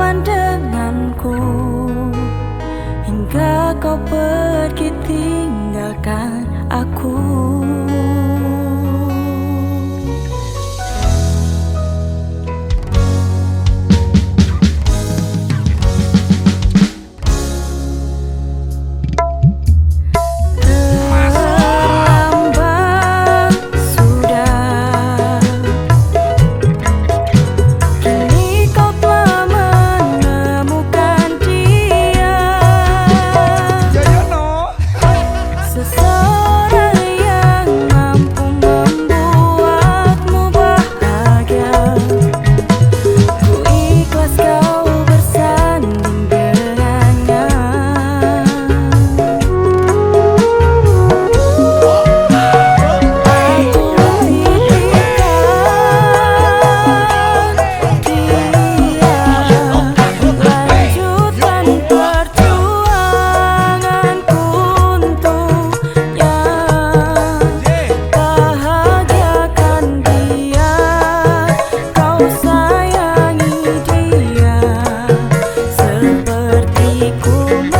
berteman denganku hingga kau y